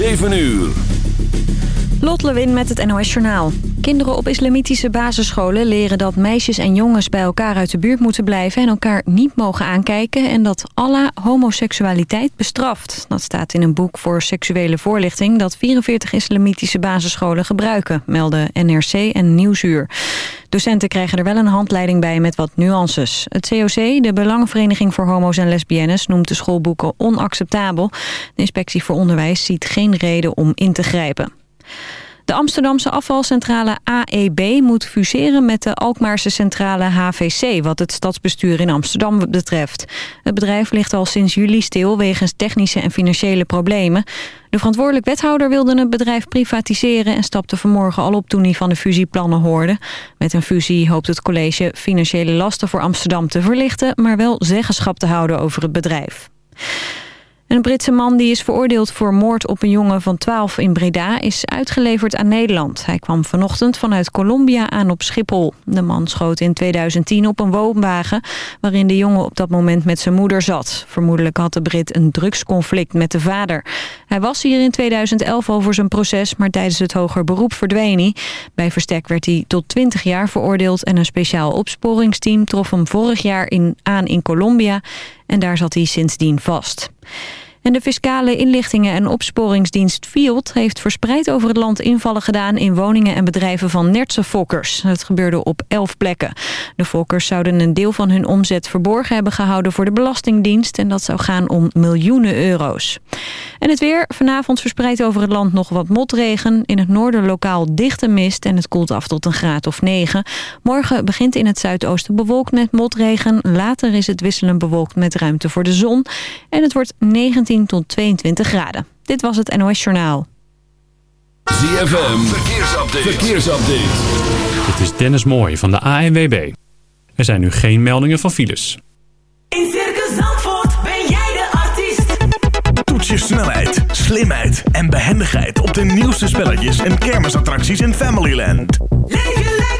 7 uur. Lot Lewin met het NOS Journaal. Kinderen op islamitische basisscholen leren dat meisjes en jongens bij elkaar uit de buurt moeten blijven... en elkaar niet mogen aankijken en dat Allah homoseksualiteit bestraft. Dat staat in een boek voor seksuele voorlichting dat 44 islamitische basisscholen gebruiken... melden NRC en Nieuwsuur. Docenten krijgen er wel een handleiding bij met wat nuances. Het COC, de Belangenvereniging voor Homo's en Lesbiennes, noemt de schoolboeken onacceptabel. De Inspectie voor Onderwijs ziet geen reden om in te grijpen. De Amsterdamse afvalcentrale AEB moet fuseren met de Alkmaarse centrale HVC... wat het stadsbestuur in Amsterdam betreft. Het bedrijf ligt al sinds juli stil wegens technische en financiële problemen. De verantwoordelijk wethouder wilde het bedrijf privatiseren... en stapte vanmorgen al op toen hij van de fusieplannen hoorde. Met een fusie hoopt het college financiële lasten voor Amsterdam te verlichten... maar wel zeggenschap te houden over het bedrijf. Een Britse man die is veroordeeld voor moord op een jongen van 12 in Breda is uitgeleverd aan Nederland. Hij kwam vanochtend vanuit Colombia aan op Schiphol. De man schoot in 2010 op een woonwagen waarin de jongen op dat moment met zijn moeder zat. Vermoedelijk had de Brit een drugsconflict met de vader. Hij was hier in 2011 over zijn proces, maar tijdens het hoger beroep verdween hij. Bij verstek werd hij tot 20 jaar veroordeeld en een speciaal opsporingsteam trof hem vorig jaar aan in Colombia en daar zat hij sindsdien vast. En de fiscale inlichtingen- en opsporingsdienst FIOD heeft verspreid over het land invallen gedaan in woningen en bedrijven van Nertse fokkers. Het gebeurde op elf plekken. De fokkers zouden een deel van hun omzet verborgen hebben gehouden voor de Belastingdienst en dat zou gaan om miljoenen euro's. En het weer, vanavond verspreidt over het land nog wat motregen. In het noorden lokaal dichte mist en het koelt af tot een graad of 9. Morgen begint in het zuidoosten bewolkt met motregen. Later is het wisselend bewolkt met ruimte voor de zon. En het wordt 19 tot 22 graden. Dit was het NOS Journaal. ZFM, verkeersupdate. verkeersupdate. Dit is Dennis Mooij van de ANWB. Er zijn nu geen meldingen van files. In Circus Zandvoort ben jij de artiest. Toets je snelheid, slimheid en behendigheid op de nieuwste spelletjes en kermisattracties in Familyland. Leef je lekker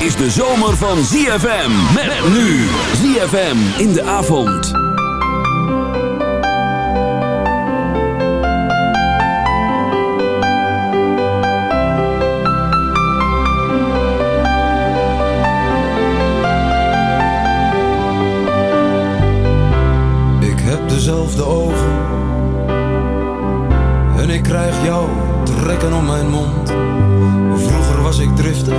Is de zomer van ZFM. Met nu. ZFM in de avond. Ik heb dezelfde ogen en ik krijg jou trekken om mijn mond. Vroeger was ik driftig,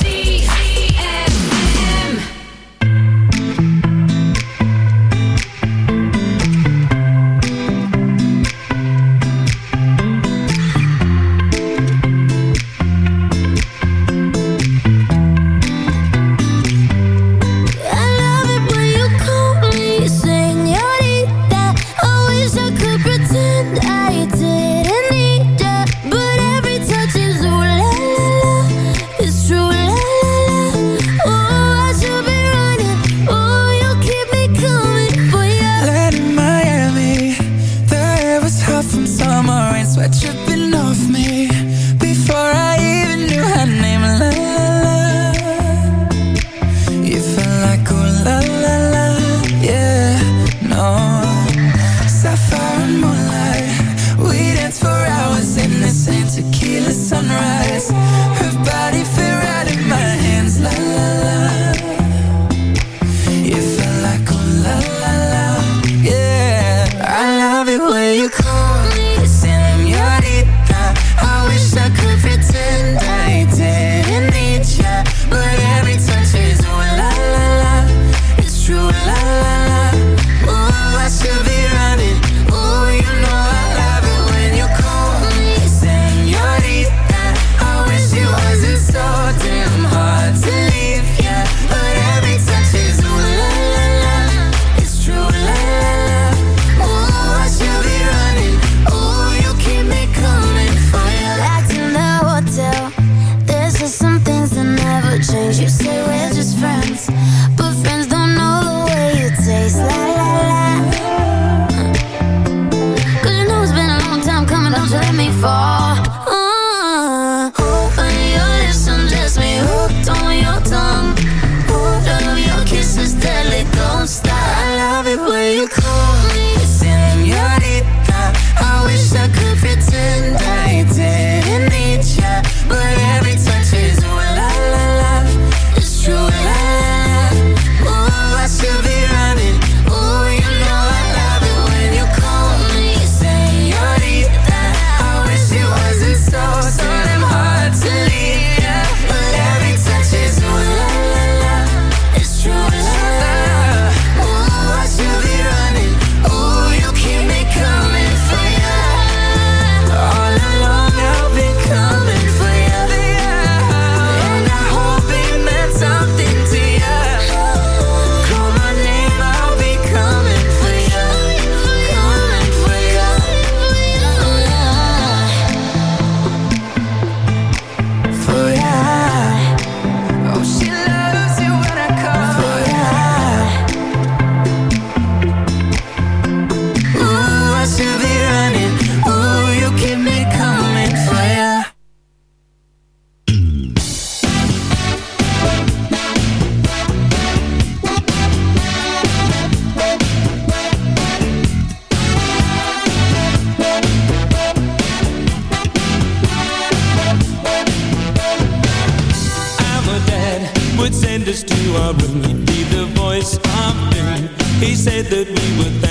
He said that we would.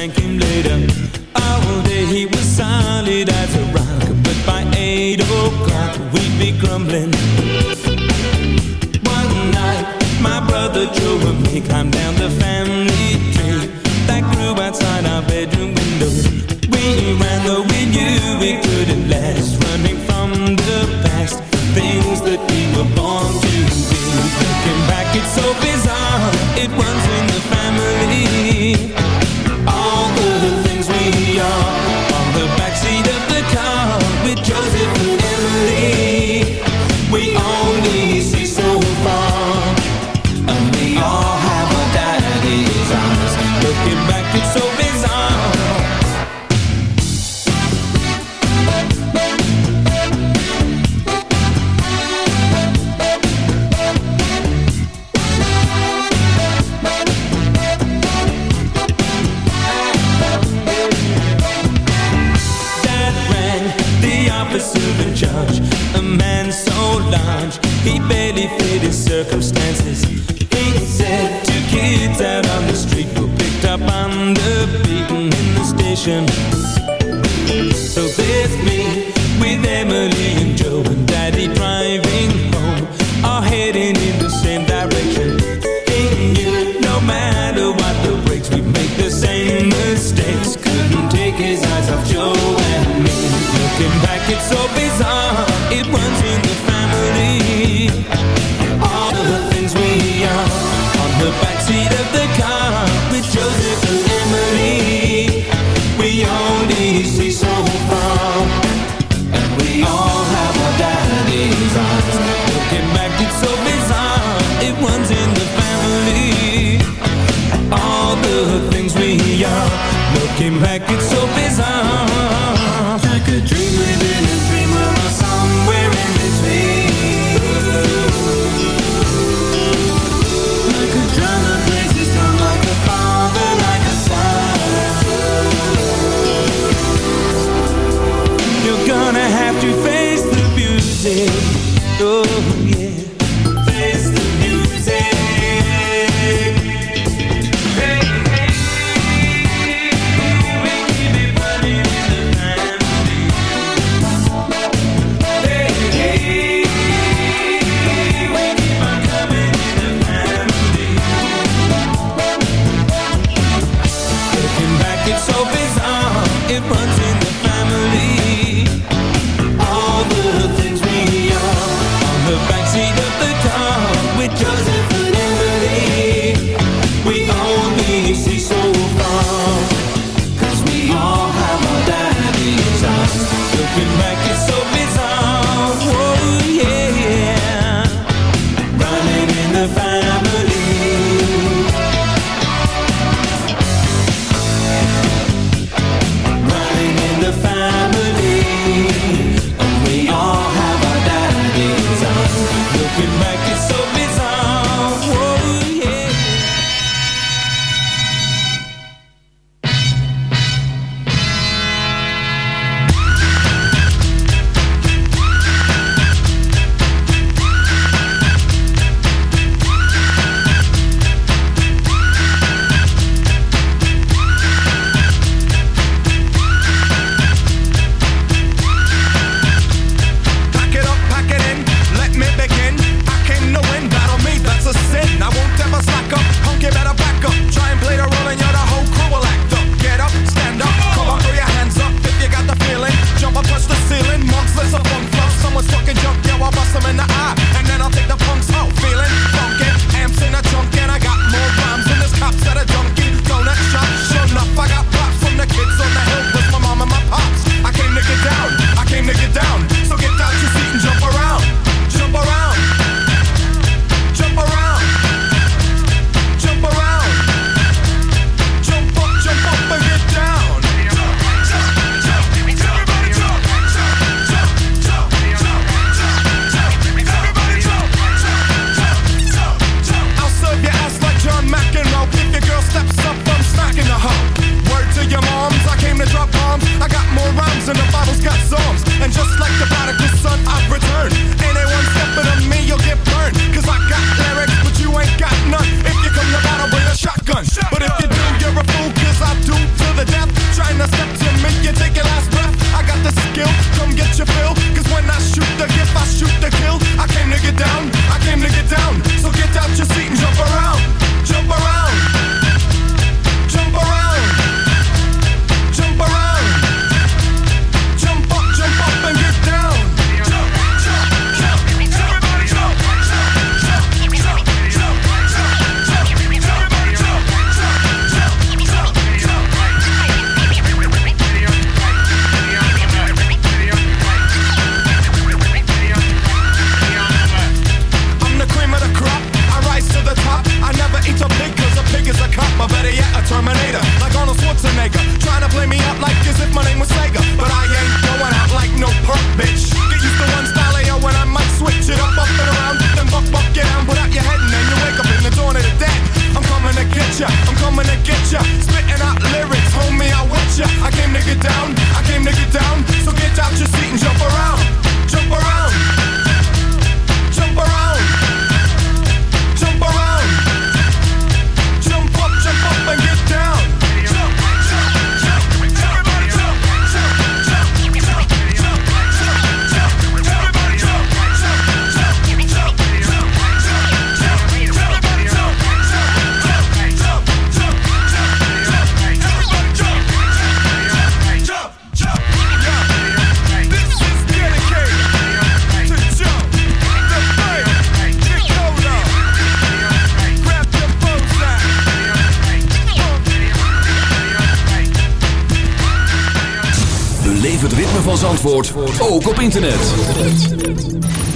internet.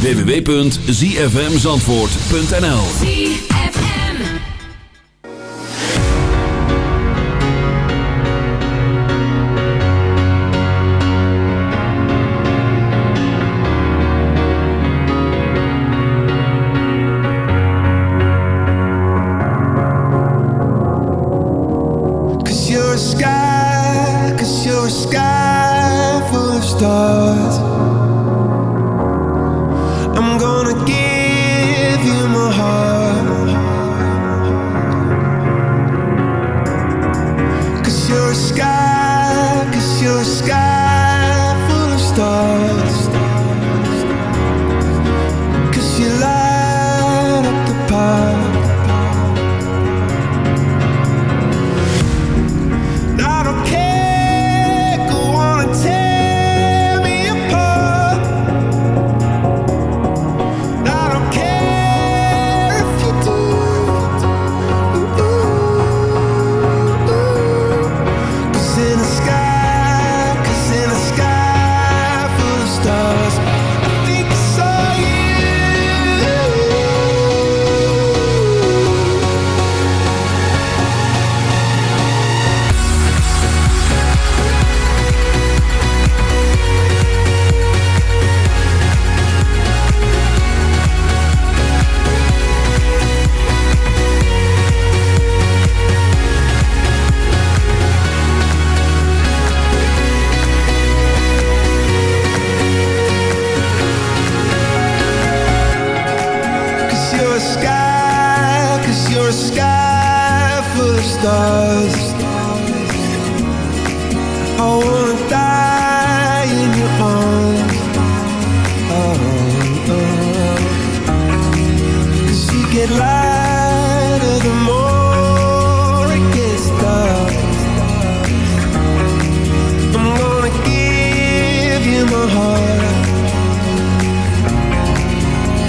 www.zfmzandvoort.nl Cause you're a sky, cause you're sky full of stars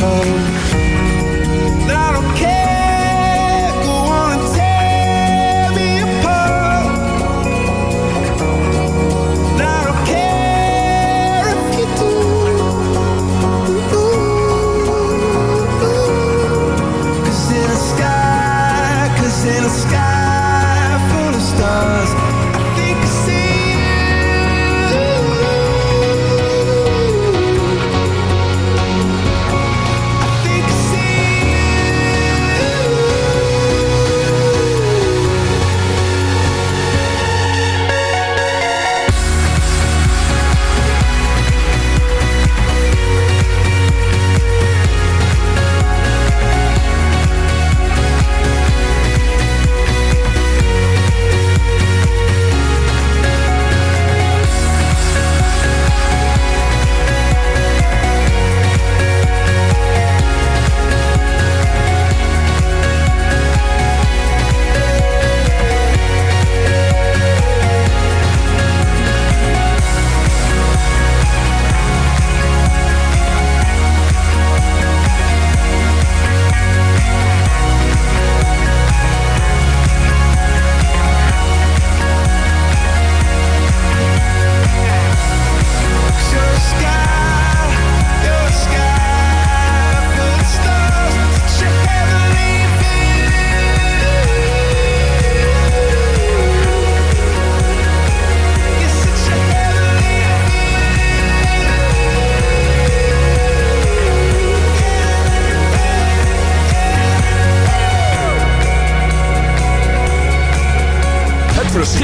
cold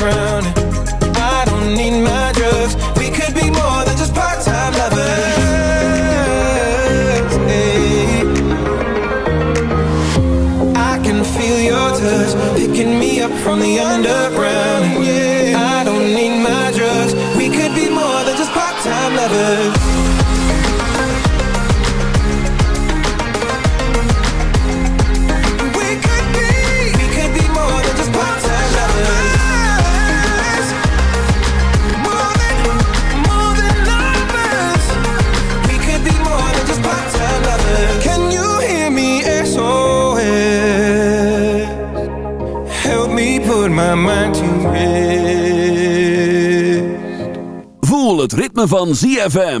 I don't need my drugs. We could be more than just part time lovers. I can feel your touch picking me up from the underground van ZFM.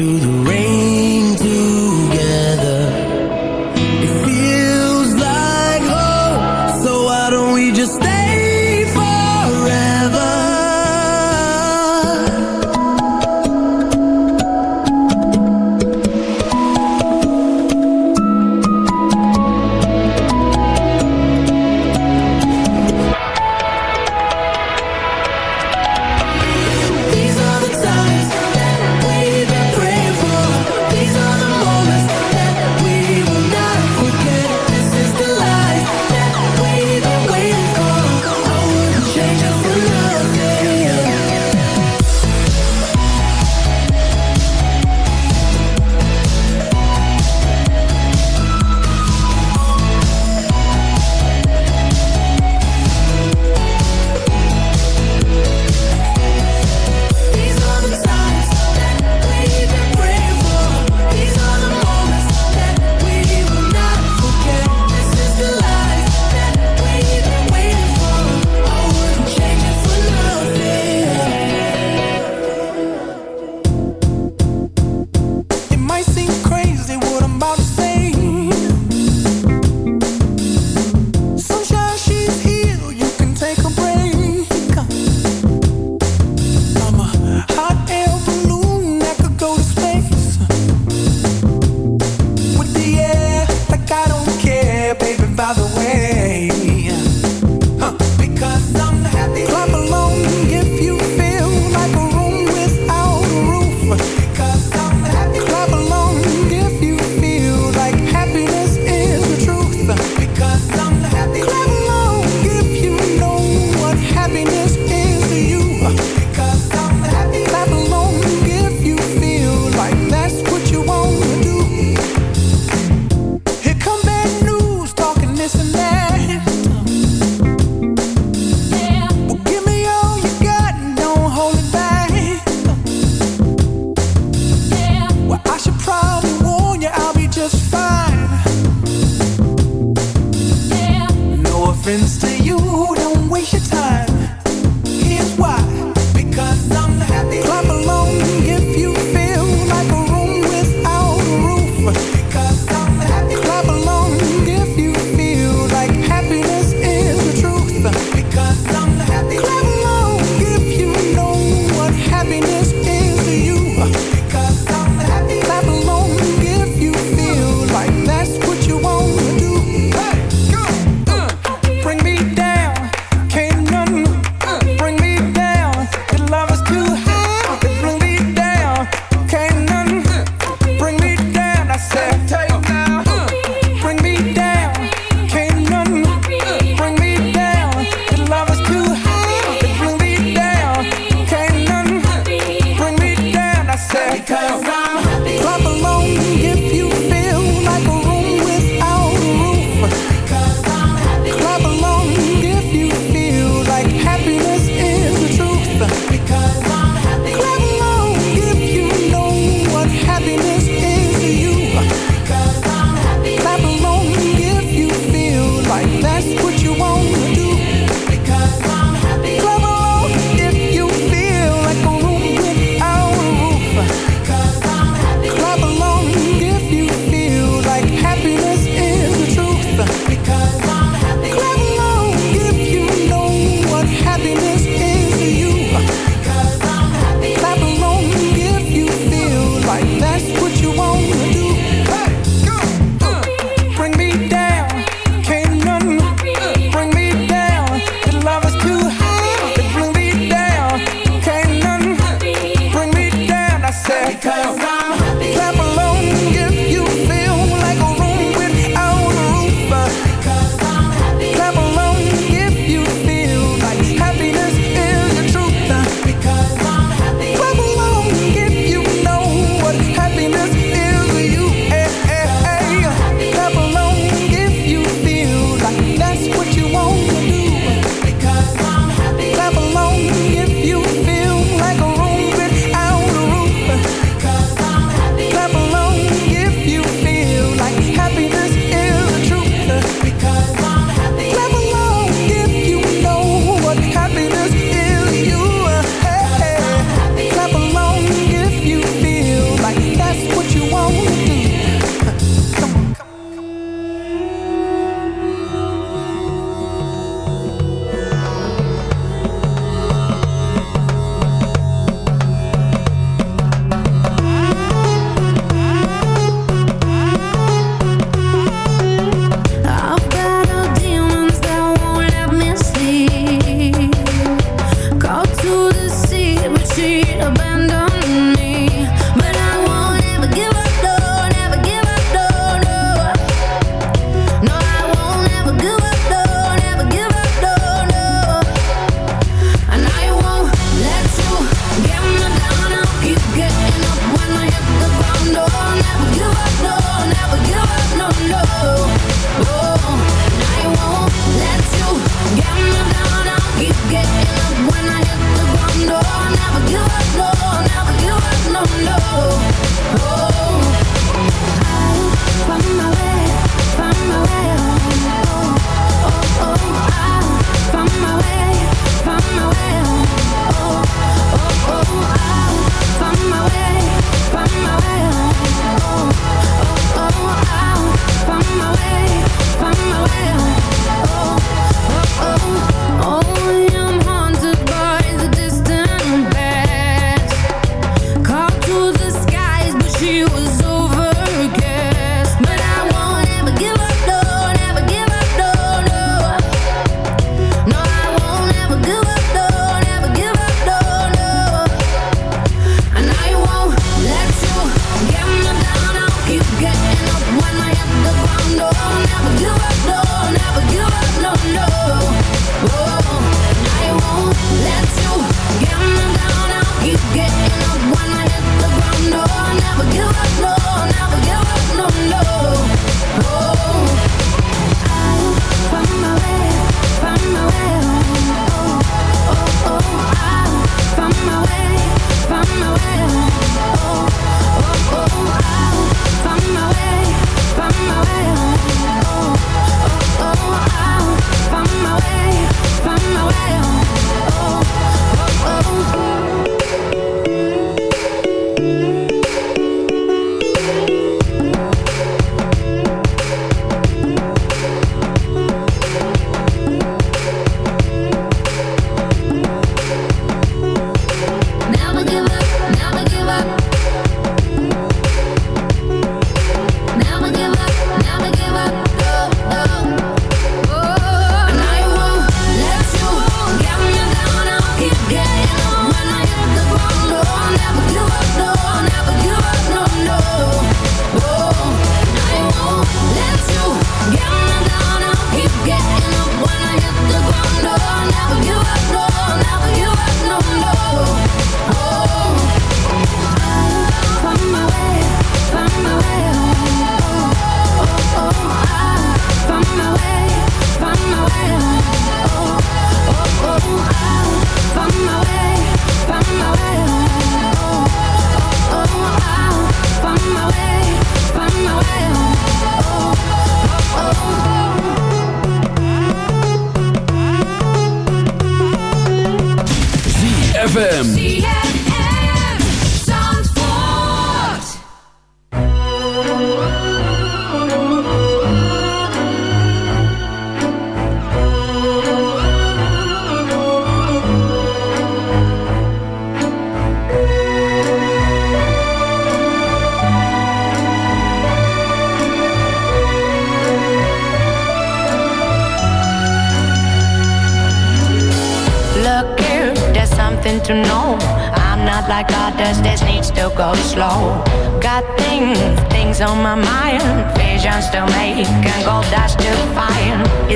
Through the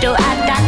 To Attica, Marilyn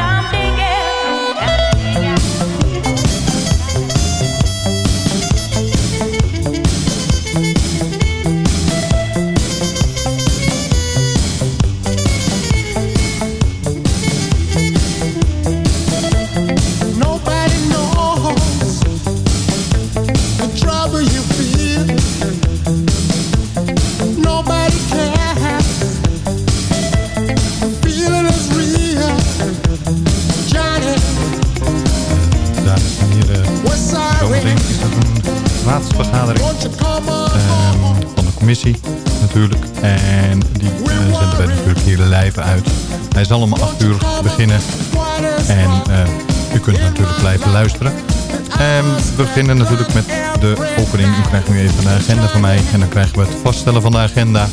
Natuurlijk. En die eh, zenden wij natuurlijk hier live uit. Hij zal om 8 uur beginnen. En eh, u kunt natuurlijk blijven luisteren. Ehm, we beginnen natuurlijk met de opening. U krijgt nu even de agenda van mij. En dan krijgen we het vaststellen van de agenda.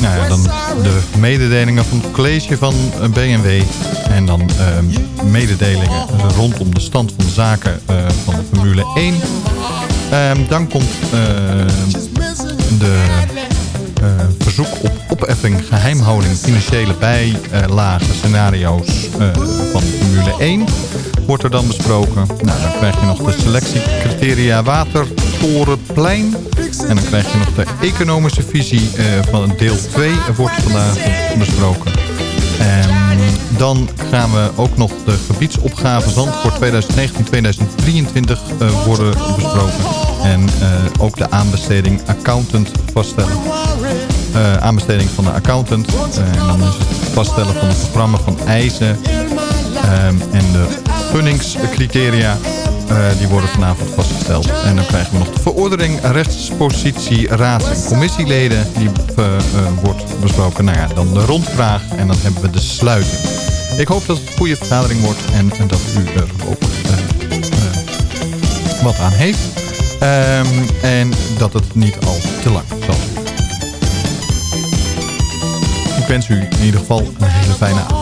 Nou ja, dan de mededelingen van het college van eh, BMW. En dan ehm, mededelingen rondom de stand van zaken van de Formule 1. Ehm, dan komt de eh, verzoek op opheffing, geheimhouding, financiële bijlagen, scenario's eh, van Formule 1 wordt er dan besproken. Nou, dan krijg je nog de selectiecriteria Watertorenplein. En dan krijg je nog de economische visie eh, van deel 2 wordt vandaag besproken. En dan gaan we ook nog de gebiedsopgave Zandvoort 2019-2023 eh, worden besproken. En eh, ook de aanbesteding accountant vaststellen. Eh, aanbesteding van de accountant. Eh, en dan is het vaststellen van het programma van eisen. Ehm, en de gunningscriteria. Eh, die worden vanavond vastgesteld. En dan krijgen we nog de verordening rechtspositie raads- en commissieleden. Die eh, eh, wordt besproken. Nou ja, dan de rondvraag. En dan hebben we de sluiting. Ik hoop dat het een goede vergadering wordt. En, dat u er ook wat aan heeft. Ehm, en dat het niet al te lang zal. Ik wens u in ieder geval een hele fijne avond.